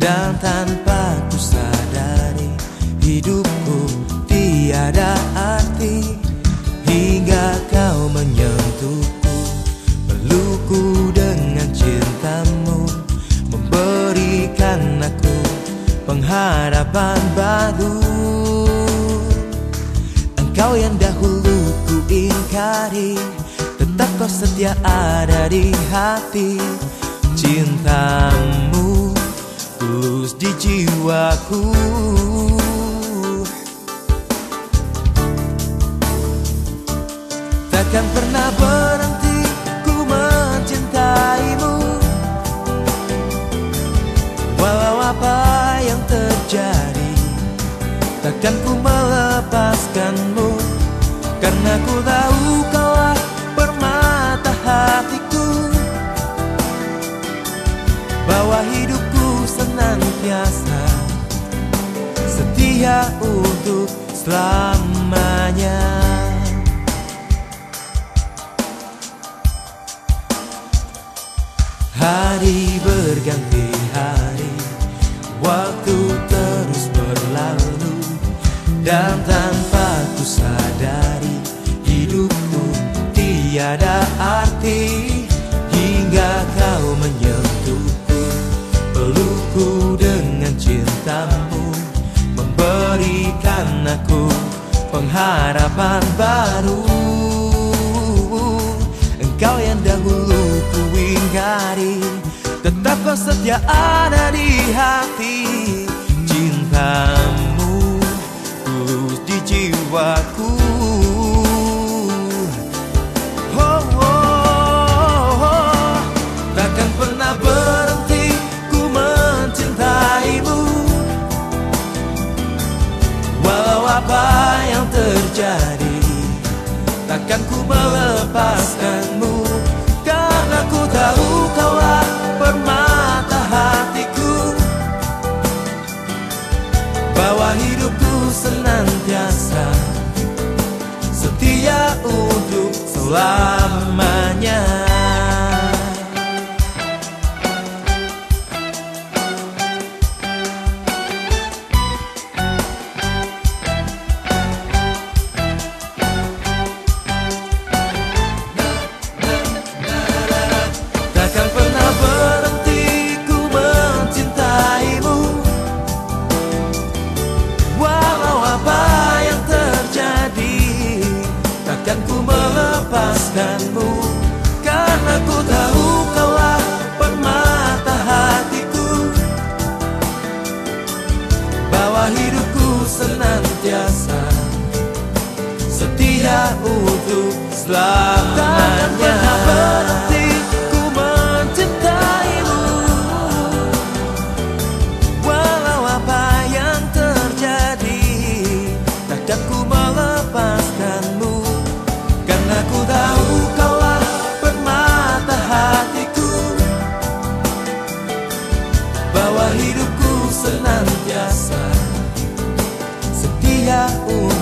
Dan tanpa ku sadari Hidupku tiada arti Hingga kau menyentuhku. Pelukku dengan cintamu Memberikan aku pengharapan baru. Engkau yang dahulu ku ingkari Tetap kau setia ada di hati Cintamu tulus di jiwaku. Takkan pernah berhenti ku mencintaimu. Walau apa yang terjadi Takkan ku melepaskanmu. Karena ku tahu Setia untuk selamanya. Hari berganti hari Waktu terus berlalu. Dan tanpa ku sadari Hidupku tiada arti. Hingga kau menyentuhku Pelukku aku pengharapan baru. Engkau yang dahulu ku ingkari Tetap kau setia ada di hati. Cintamu tulus di jiwaku. Oh, oh, oh. Takkan pernah berhenti Takkan ku melepaskanmu. Karena ku tahu kaulah permata hatiku. Bahwa hidupku senantiasa. Setia untuk selamanya melepaskanmu. Karena ku tahu kaulah permata hatiku. Bahwa hidupku senantiasa. Setia untuk selamanya Bahwa hidupku senantiasa Setia untuk